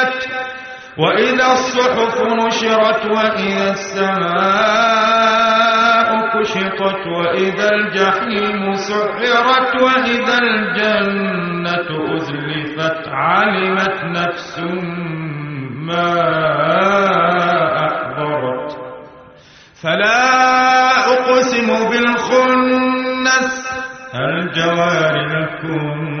قتلت وإذا الصحف نشرت وإذا السماء كشطت وإذا الجحيم سعرت وإذا الجنة أزلفت علمت نفس ما أحضرت. فلا أقسم بالخنس الجوار الكنس.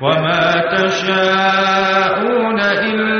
وما تشاءون إلا